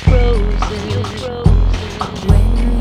Frozen. When